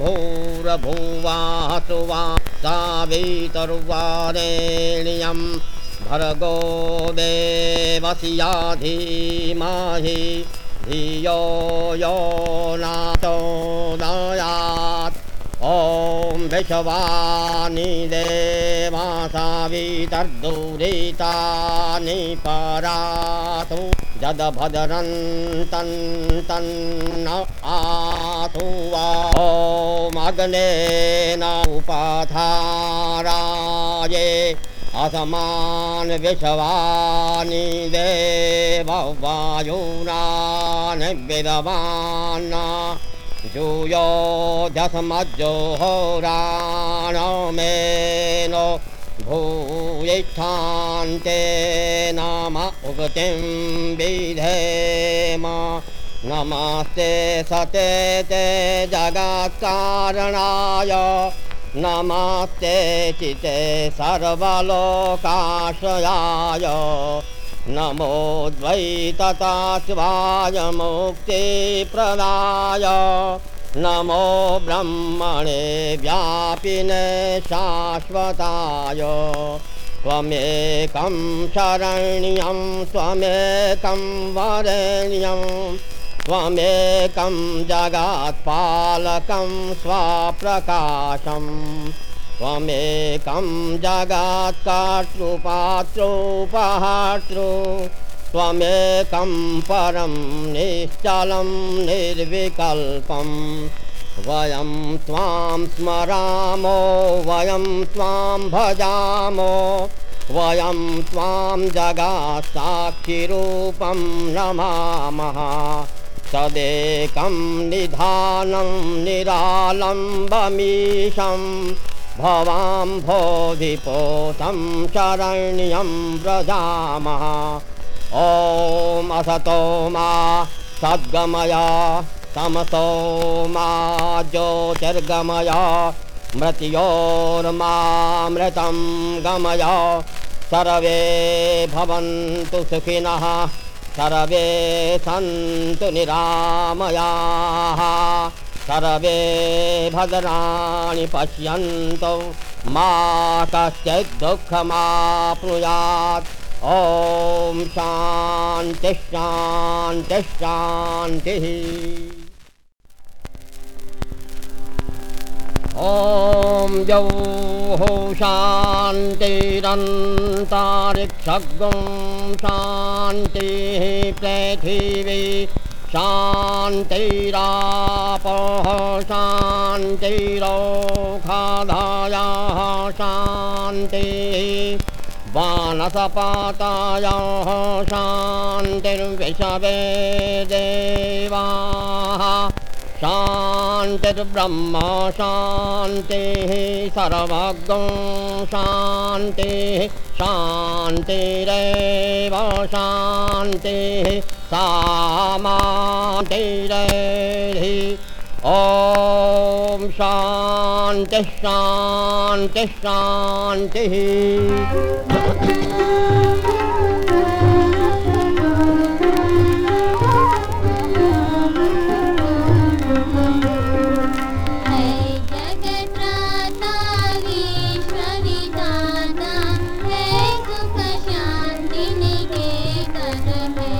भूरभुवासु वा सावितर्वारेण्यं भर्गो देवस्य धीमहि धियो यो नाचोदयात् ॐ विश्वानि देवा सावितर्दुरितानि परातु जदभदरन्तं तन्न आतु वा न उपाधाराये असमान् विश्वानि देववायुनान् विदवान्ना जूयो दशमज्जोहोराणो मेनो भूयिष्ठान्ते नाम उगतिं विधेम। नमस्ते सते ते जगत्कारणाय। नमस्ते चिते सर्वलोकाश्रयाय। नमो द्वैततात्वाय मुक्तिप्रदाय नमो ब्रह्मणे व्यापिने शाश्वताय त्वमेकं शरण्यं त्वमेकं वरेण्यं त्वमेकं जगत्पालकं स्वाप्रकाशं त्वमेकं जगत्कर्तृपातृपहातृ त्वमेकं परं निश्चलं निर्विकल्पं वयं त्वां स्मरामो वयं त्वां भजामो वयं त्वां जगत्साक्षिरूपं नमामः। तदेकं निधानं निरालम्बमीशं भवां बोधिपोतं शरण्यं व्रजामः। ॐ असतो मा सद्गमय तमसो मा ज्योतिर्गमय, मृत्योर्मामृतं गमय। सर्वे भवन्तु सुखिनः, सर्वे सन्तु निरामयाः। सर्वे भद्राणि पश्यन्तु, मा कश्चित् दुःखमाप्नुयात्। ॐ शान्तिः शान्तिः शान्तिः। ॐ द्यौः शान्तिरन्तारिक्षगुं शान्तिः पृथिवी शान्तिरापः शान्तिरोखाधायाः शान्तिः वानसपातायाः शान्तिर्विषवे देवाः शान्तिर्ब्रह्म शान्तिः सर्वगं शान्तिः शान्तिरेव शान्तिः ॐ शान्तिः शान्तिः शान्तिः Thank you.